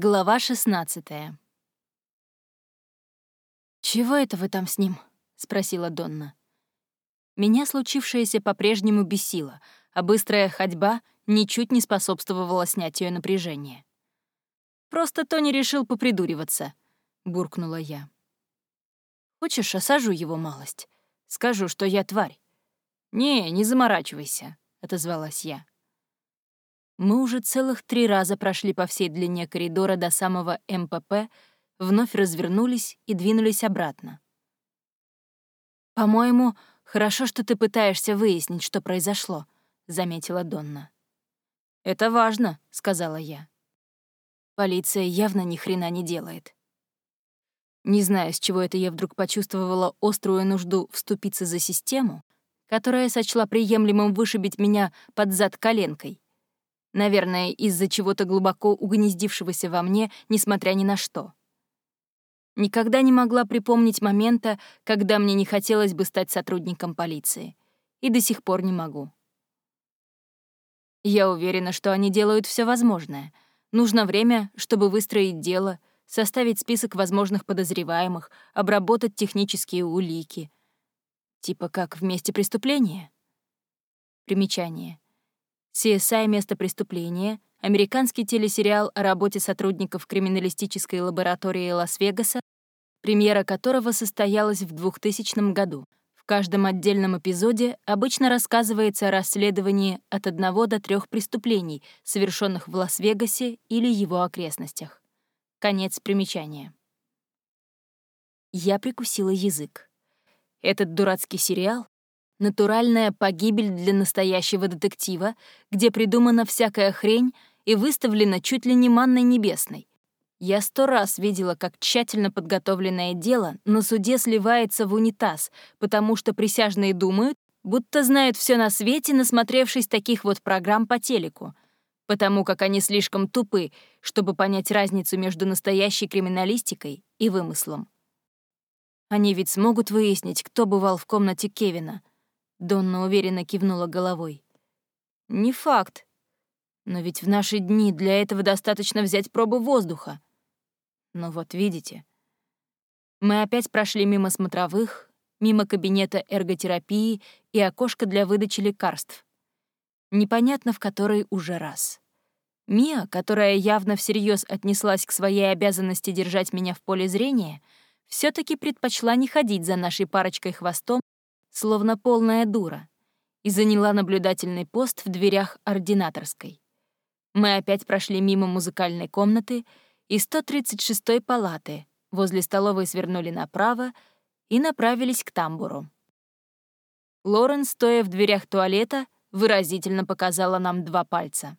Глава 16 «Чего это вы там с ним?» — спросила Донна. Меня случившееся по-прежнему бесило, а быстрая ходьба ничуть не способствовала снятию напряжения. «Просто Тони решил попридуриваться», — буркнула я. «Хочешь, осажу его малость? Скажу, что я тварь». «Не, не заморачивайся», — отозвалась я. Мы уже целых три раза прошли по всей длине коридора до самого МПП, вновь развернулись и двинулись обратно. «По-моему, хорошо, что ты пытаешься выяснить, что произошло», — заметила Донна. «Это важно», — сказала я. Полиция явно ни хрена не делает. Не знаю, с чего это я вдруг почувствовала острую нужду вступиться за систему, которая сочла приемлемым вышибить меня под зад коленкой. Наверное, из-за чего-то глубоко угнездившегося во мне, несмотря ни на что. Никогда не могла припомнить момента, когда мне не хотелось бы стать сотрудником полиции. И до сих пор не могу. Я уверена, что они делают все возможное. Нужно время, чтобы выстроить дело, составить список возможных подозреваемых, обработать технические улики. Типа как в месте преступления. Примечание. CSI «Место преступления», американский телесериал о работе сотрудников криминалистической лаборатории Лас-Вегаса, премьера которого состоялась в 2000 году. В каждом отдельном эпизоде обычно рассказывается о расследовании от одного до трех преступлений, совершенных в Лас-Вегасе или его окрестностях. Конец примечания. Я прикусила язык. Этот дурацкий сериал Натуральная погибель для настоящего детектива, где придумана всякая хрень и выставлена чуть ли не манной небесной. Я сто раз видела, как тщательно подготовленное дело на суде сливается в унитаз, потому что присяжные думают, будто знают все на свете, насмотревшись таких вот программ по телеку, потому как они слишком тупы, чтобы понять разницу между настоящей криминалистикой и вымыслом. Они ведь смогут выяснить, кто бывал в комнате Кевина, Донна уверенно кивнула головой. «Не факт. Но ведь в наши дни для этого достаточно взять пробу воздуха. Но вот видите. Мы опять прошли мимо смотровых, мимо кабинета эрготерапии и окошка для выдачи лекарств. Непонятно в который уже раз. Мия, которая явно всерьез отнеслась к своей обязанности держать меня в поле зрения, все таки предпочла не ходить за нашей парочкой хвостом словно полная дура, и заняла наблюдательный пост в дверях ординаторской. Мы опять прошли мимо музыкальной комнаты и 136-й палаты, возле столовой свернули направо и направились к тамбуру. Лорен, стоя в дверях туалета, выразительно показала нам два пальца.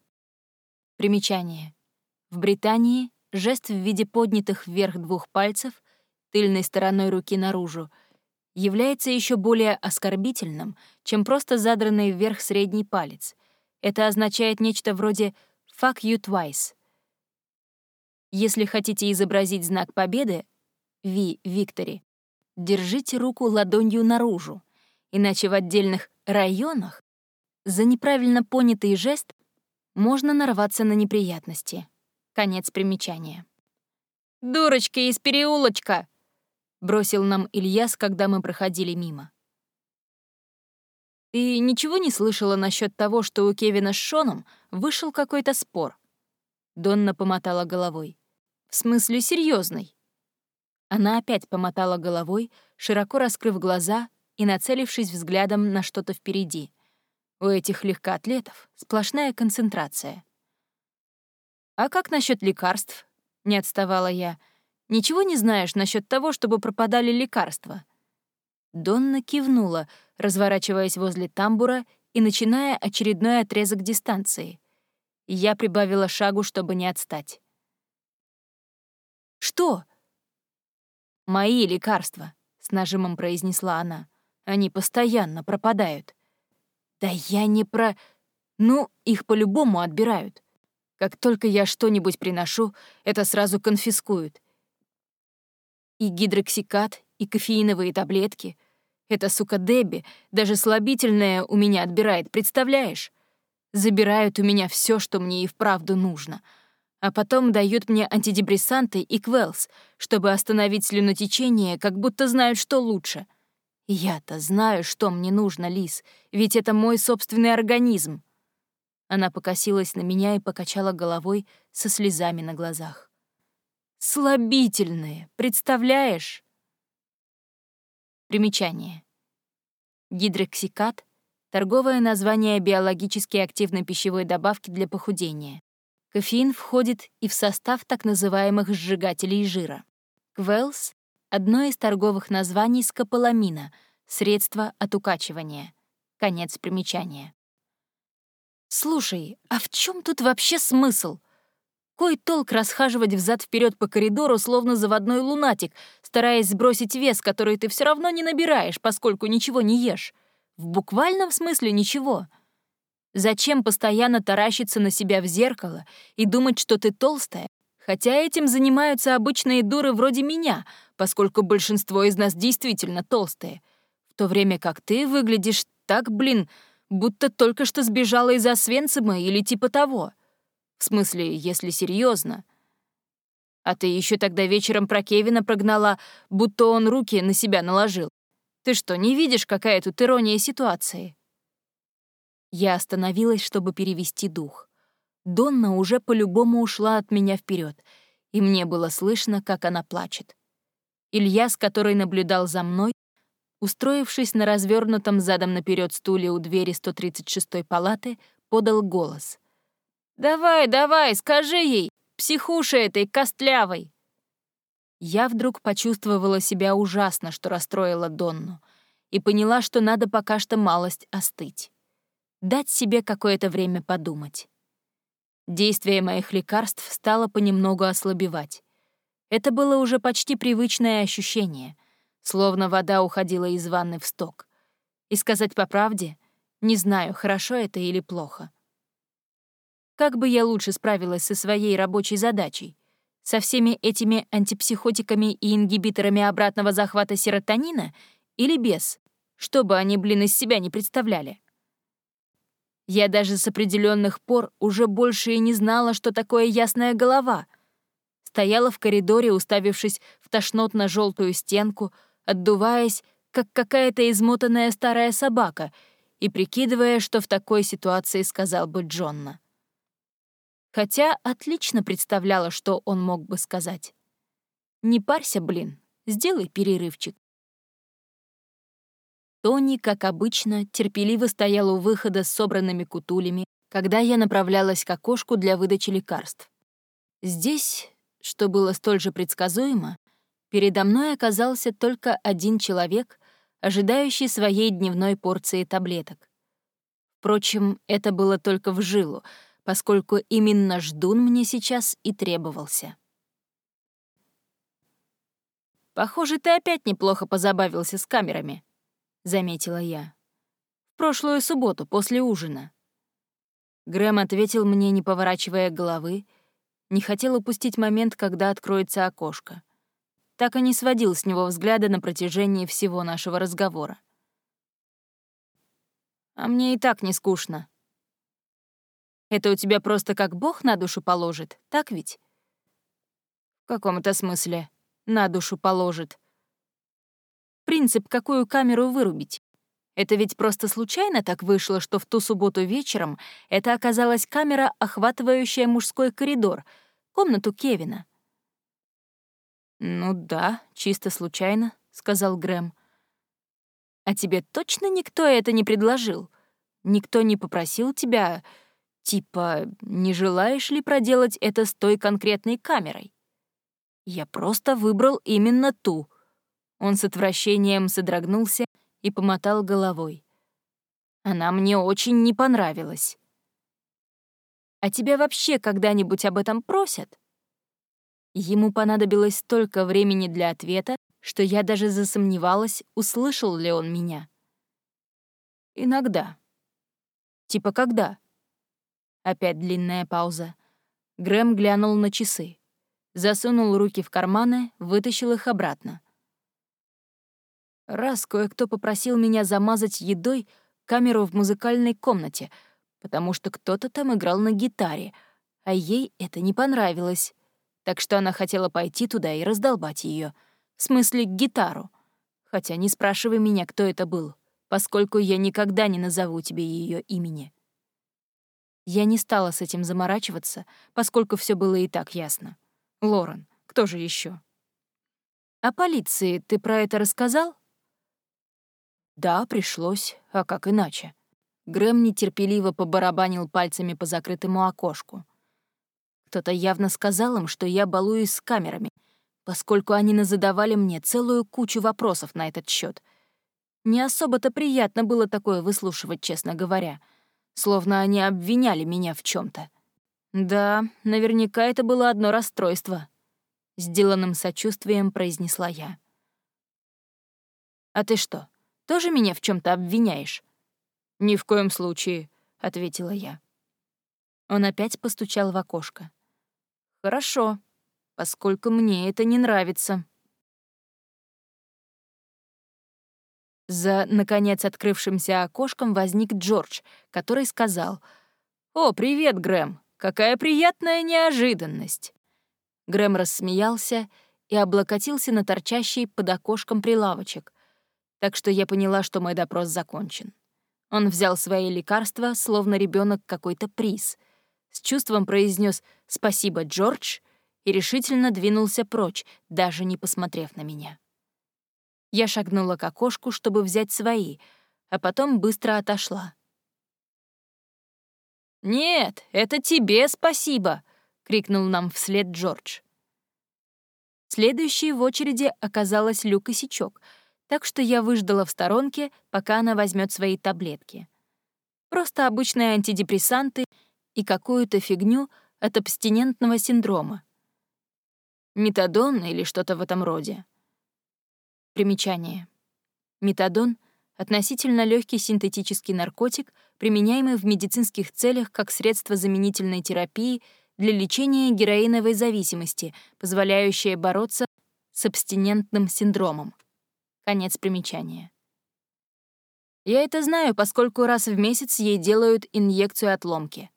Примечание. В Британии жест в виде поднятых вверх двух пальцев, тыльной стороной руки наружу, является еще более оскорбительным, чем просто задранный вверх средний палец. Это означает нечто вроде «fuck you twice». Если хотите изобразить знак победы, V — victory, держите руку ладонью наружу, иначе в отдельных районах за неправильно понятый жест можно нарваться на неприятности. Конец примечания. «Дурочка из переулочка!» — бросил нам Ильяс, когда мы проходили мимо. «Ты ничего не слышала насчет того, что у Кевина с Шоном вышел какой-то спор?» Донна помотала головой. «В смысле серьезный. Она опять помотала головой, широко раскрыв глаза и нацелившись взглядом на что-то впереди. У этих легкоатлетов сплошная концентрация. «А как насчет лекарств?» — не отставала я — Ничего не знаешь насчет того, чтобы пропадали лекарства?» Донна кивнула, разворачиваясь возле тамбура и начиная очередной отрезок дистанции. Я прибавила шагу, чтобы не отстать. «Что?» «Мои лекарства», — с нажимом произнесла она. «Они постоянно пропадают». «Да я не про...» «Ну, их по-любому отбирают. Как только я что-нибудь приношу, это сразу конфискуют. И гидроксикат, и кофеиновые таблетки. Эта сука Дебби даже слабительное у меня отбирает, представляешь? Забирают у меня все, что мне и вправду нужно. А потом дают мне антидепрессанты и квелс, чтобы остановить слюнотечение, как будто знают, что лучше. Я-то знаю, что мне нужно, Лис, ведь это мой собственный организм. Она покосилась на меня и покачала головой со слезами на глазах. «Слабительные, представляешь?» Примечание. Гидроксикат — торговое название биологически активной пищевой добавки для похудения. Кофеин входит и в состав так называемых сжигателей жира. Квелс — одно из торговых названий скополамина, средство от укачивания. Конец примечания. «Слушай, а в чем тут вообще смысл? Кой толк расхаживать взад вперед по коридору, словно заводной лунатик, стараясь сбросить вес, который ты все равно не набираешь, поскольку ничего не ешь? В буквальном смысле ничего. Зачем постоянно таращиться на себя в зеркало и думать, что ты толстая, хотя этим занимаются обычные дуры вроде меня, поскольку большинство из нас действительно толстые, в то время как ты выглядишь так, блин, будто только что сбежала из Освенцима или типа того. В смысле, если серьезно. А ты еще тогда вечером про Кевина прогнала, будто он руки на себя наложил. Ты что, не видишь, какая тут ирония ситуации? Я остановилась, чтобы перевести дух. Донна уже по-любому ушла от меня вперед, и мне было слышно, как она плачет. Илья, с который наблюдал за мной, устроившись на развернутом задом наперед стуле у двери 136-й палаты, подал голос. «Давай, давай, скажи ей, психуше этой костлявой!» Я вдруг почувствовала себя ужасно, что расстроила Донну, и поняла, что надо пока что малость остыть. Дать себе какое-то время подумать. Действие моих лекарств стало понемногу ослабевать. Это было уже почти привычное ощущение — словно вода уходила из ванны в сток. И сказать по правде, не знаю, хорошо это или плохо. Как бы я лучше справилась со своей рабочей задачей? Со всеми этими антипсихотиками и ингибиторами обратного захвата серотонина или без? Что бы они, блин, из себя не представляли. Я даже с определенных пор уже больше и не знала, что такое ясная голова. Стояла в коридоре, уставившись в тошнотно-желтую стенку, отдуваясь, как какая-то измотанная старая собака, и прикидывая, что в такой ситуации сказал бы Джонна. Хотя отлично представляла, что он мог бы сказать. «Не парься, блин, сделай перерывчик». Тони, как обычно, терпеливо стоял у выхода с собранными кутулями, когда я направлялась к окошку для выдачи лекарств. Здесь, что было столь же предсказуемо, передо мной оказался только один человек, ожидающий своей дневной порции таблеток. Впрочем, это было только в жилу, поскольку именно ждун мне сейчас и требовался. «Похоже, ты опять неплохо позабавился с камерами», — заметила я. «В прошлую субботу, после ужина». Грэм ответил мне, не поворачивая головы, не хотел упустить момент, когда откроется окошко так и не сводил с него взгляда на протяжении всего нашего разговора. «А мне и так не скучно». «Это у тебя просто как Бог на душу положит, так ведь?» «В каком-то смысле на душу положит». «Принцип, какую камеру вырубить. Это ведь просто случайно так вышло, что в ту субботу вечером это оказалась камера, охватывающая мужской коридор, комнату Кевина. «Ну да, чисто случайно», — сказал Грэм. «А тебе точно никто это не предложил? Никто не попросил тебя, типа, не желаешь ли проделать это с той конкретной камерой? Я просто выбрал именно ту». Он с отвращением содрогнулся и помотал головой. «Она мне очень не понравилась». «А тебя вообще когда-нибудь об этом просят?» Ему понадобилось столько времени для ответа, что я даже засомневалась, услышал ли он меня. «Иногда». «Типа когда?» Опять длинная пауза. Грэм глянул на часы. Засунул руки в карманы, вытащил их обратно. Раз кое-кто попросил меня замазать едой камеру в музыкальной комнате, потому что кто-то там играл на гитаре, а ей это не понравилось. Так что она хотела пойти туда и раздолбать ее, в смысле гитару. Хотя не спрашивай меня, кто это был, поскольку я никогда не назову тебе ее имени. Я не стала с этим заморачиваться, поскольку все было и так ясно. Лорен, кто же еще? «А полиции ты про это рассказал?» «Да, пришлось. А как иначе?» Грэм нетерпеливо побарабанил пальцами по закрытому окошку. Кто-то явно сказал им, что я балуюсь с камерами, поскольку они назадавали мне целую кучу вопросов на этот счет. Не особо-то приятно было такое выслушивать, честно говоря, словно они обвиняли меня в чем то Да, наверняка это было одно расстройство. Сделанным сочувствием произнесла я. «А ты что, тоже меня в чем то обвиняешь?» «Ни в коем случае», — ответила я. Он опять постучал в окошко. «Хорошо, поскольку мне это не нравится». За, наконец, открывшимся окошком возник Джордж, который сказал «О, привет, Грэм! Какая приятная неожиданность!» Грэм рассмеялся и облокотился на торчащий под окошком прилавочек, так что я поняла, что мой допрос закончен. Он взял свои лекарства, словно ребенок какой-то приз, с чувством произнес «Спасибо, Джордж», и решительно двинулся прочь, даже не посмотрев на меня. Я шагнула к окошку, чтобы взять свои, а потом быстро отошла. «Нет, это тебе спасибо!» — крикнул нам вслед Джордж. Следующей в очереди оказалась Люк Косячок — так что я выждала в сторонке, пока она возьмет свои таблетки. Просто обычные антидепрессанты и какую-то фигню от абстинентного синдрома. Метадон или что-то в этом роде. Примечание. Метадон — относительно легкий синтетический наркотик, применяемый в медицинских целях как средство заменительной терапии для лечения героиновой зависимости, позволяющее бороться с абстинентным синдромом. Конец примечания. Я это знаю, поскольку раз в месяц ей делают инъекцию отломки.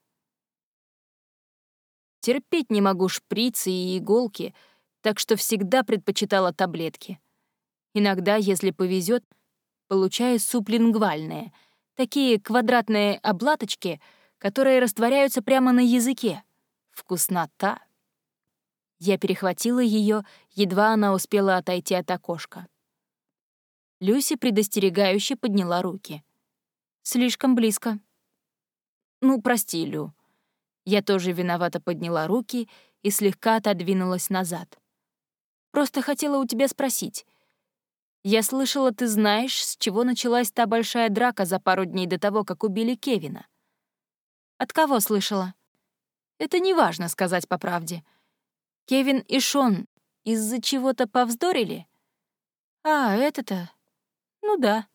Терпеть не могу шприцы и иголки, так что всегда предпочитала таблетки. Иногда, если повезет, получаю сублингвальные, такие квадратные облаточки, которые растворяются прямо на языке. Вкуснота. Я перехватила ее, едва она успела отойти от окошка. Люси предостерегающе подняла руки. «Слишком близко». «Ну, прости, Лю». Я тоже виновато подняла руки и слегка отодвинулась назад. «Просто хотела у тебя спросить. Я слышала, ты знаешь, с чего началась та большая драка за пару дней до того, как убили Кевина?» «От кого слышала?» «Это неважно сказать по правде. Кевин и Шон из-за чего-то повздорили?» «А, это-то...» Ну да.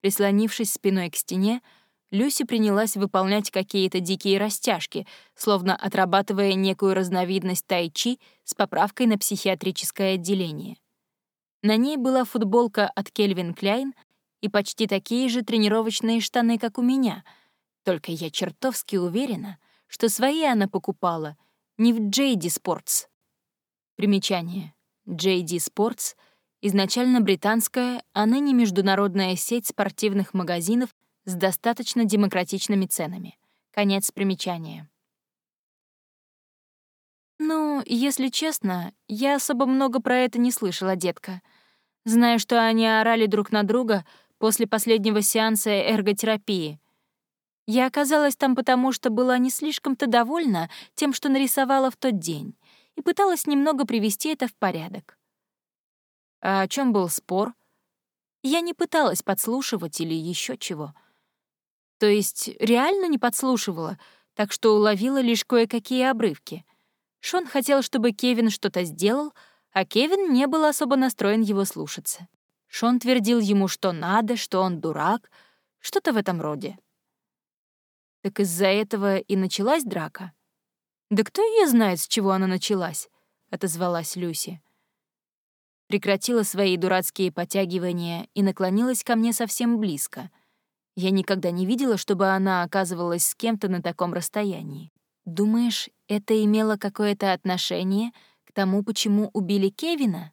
Прислонившись спиной к стене, Люси принялась выполнять какие-то дикие растяжки, словно отрабатывая некую разновидность тайчи с поправкой на психиатрическое отделение. На ней была футболка от Кельвин Кляйн и почти такие же тренировочные штаны, как у меня, только я чертовски уверена, что свои она покупала не в JD Sports. Примечание. JD Sports — изначально британская, а ныне международная сеть спортивных магазинов с достаточно демократичными ценами. Конец примечания. «Ну, если честно, я особо много про это не слышала, детка. Знаю, что они орали друг на друга после последнего сеанса эрготерапии. Я оказалась там потому, что была не слишком-то довольна тем, что нарисовала в тот день, и пыталась немного привести это в порядок. А о чем был спор? Я не пыталась подслушивать или еще чего. То есть реально не подслушивала, так что уловила лишь кое-какие обрывки. Шон хотел, чтобы Кевин что-то сделал, а Кевин не был особо настроен его слушаться. Шон твердил ему, что надо, что он дурак, что-то в этом роде. Так из-за этого и началась драка. «Да кто ее знает, с чего она началась?» — отозвалась Люси прекратила свои дурацкие потягивания и наклонилась ко мне совсем близко. Я никогда не видела, чтобы она оказывалась с кем-то на таком расстоянии. Думаешь, это имело какое-то отношение к тому, почему убили Кевина?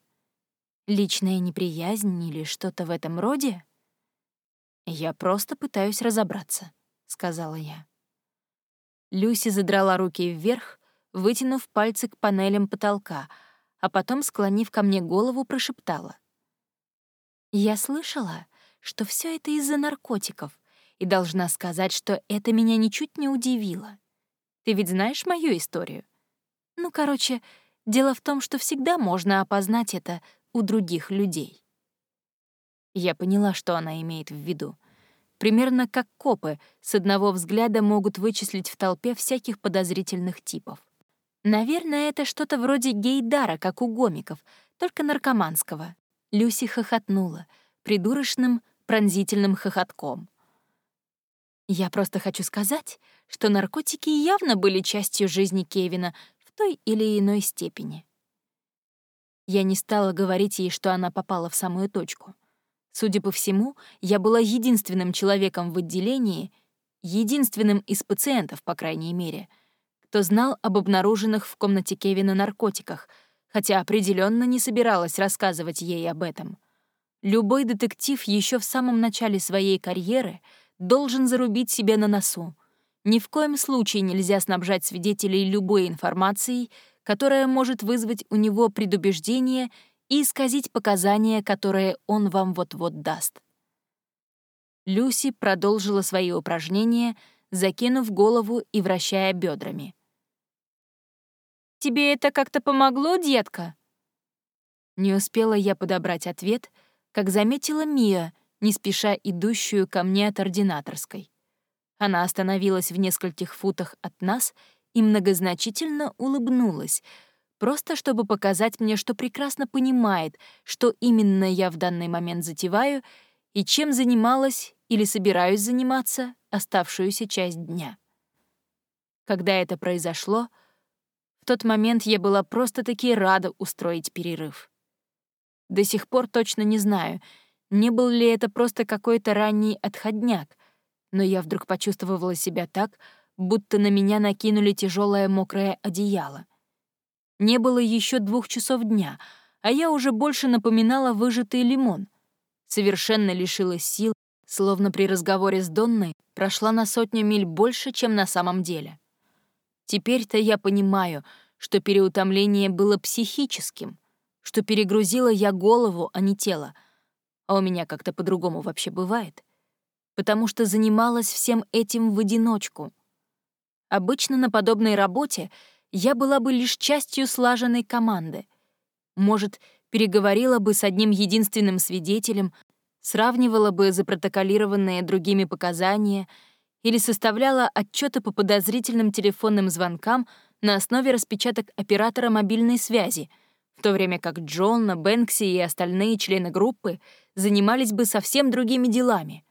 Личная неприязнь или что-то в этом роде? Я просто пытаюсь разобраться, сказала я. Люси задрала руки вверх, вытянув пальцы к панелям потолка, а потом, склонив ко мне голову, прошептала. «Я слышала, что все это из-за наркотиков, и должна сказать, что это меня ничуть не удивило. Ты ведь знаешь мою историю? Ну, короче, дело в том, что всегда можно опознать это у других людей». Я поняла, что она имеет в виду. Примерно как копы с одного взгляда могут вычислить в толпе всяких подозрительных типов. Наверное, это что-то вроде гейдара, как у гомиков, только наркоманского. Люси хохотнула, придурочным, пронзительным хохотком. Я просто хочу сказать, что наркотики явно были частью жизни Кевина в той или иной степени. Я не стала говорить ей, что она попала в самую точку — Судя по всему, я была единственным человеком в отделении, единственным из пациентов, по крайней мере, кто знал об обнаруженных в комнате Кевина наркотиках, хотя определенно не собиралась рассказывать ей об этом. Любой детектив еще в самом начале своей карьеры должен зарубить себе на носу. Ни в коем случае нельзя снабжать свидетелей любой информацией, которая может вызвать у него предубеждение и исказить показания, которые он вам вот-вот даст. Люси продолжила свои упражнения, закинув голову и вращая бедрами. «Тебе это как-то помогло, детка?» Не успела я подобрать ответ, как заметила Мия, не спеша идущую ко мне от ординаторской. Она остановилась в нескольких футах от нас и многозначительно улыбнулась — просто чтобы показать мне, что прекрасно понимает, что именно я в данный момент затеваю и чем занималась или собираюсь заниматься оставшуюся часть дня. Когда это произошло, в тот момент я была просто-таки рада устроить перерыв. До сих пор точно не знаю, не был ли это просто какой-то ранний отходняк, но я вдруг почувствовала себя так, будто на меня накинули тяжелое мокрое одеяло — не было еще двух часов дня, а я уже больше напоминала выжатый лимон. Совершенно лишилась сил, словно при разговоре с Донной прошла на сотню миль больше, чем на самом деле. Теперь-то я понимаю, что переутомление было психическим, что перегрузила я голову, а не тело, а у меня как-то по-другому вообще бывает, потому что занималась всем этим в одиночку. Обычно на подобной работе — я была бы лишь частью слаженной команды. Может, переговорила бы с одним единственным свидетелем, сравнивала бы запротоколированные другими показания или составляла отчеты по подозрительным телефонным звонкам на основе распечаток оператора мобильной связи, в то время как Джонна, Бэнкси и остальные члены группы занимались бы совсем другими делами.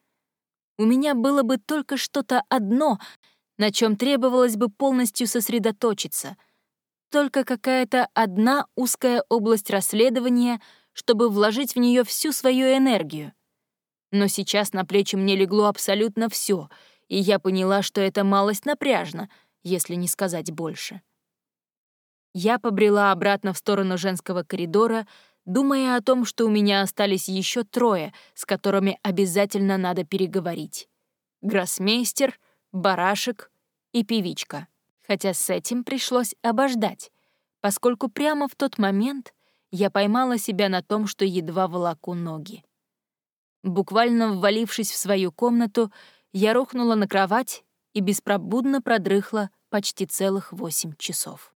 У меня было бы только что-то одно — на чем требовалось бы полностью сосредоточиться. Только какая-то одна узкая область расследования, чтобы вложить в нее всю свою энергию. Но сейчас на плечи мне легло абсолютно все, и я поняла, что это малость напряжно, если не сказать больше. Я побрела обратно в сторону женского коридора, думая о том, что у меня остались еще трое, с которыми обязательно надо переговорить. Гроссмейстер, барашек и певичка. Хотя с этим пришлось обождать, поскольку прямо в тот момент я поймала себя на том, что едва волоку ноги. Буквально ввалившись в свою комнату, я рухнула на кровать и беспробудно продрыхла почти целых восемь часов.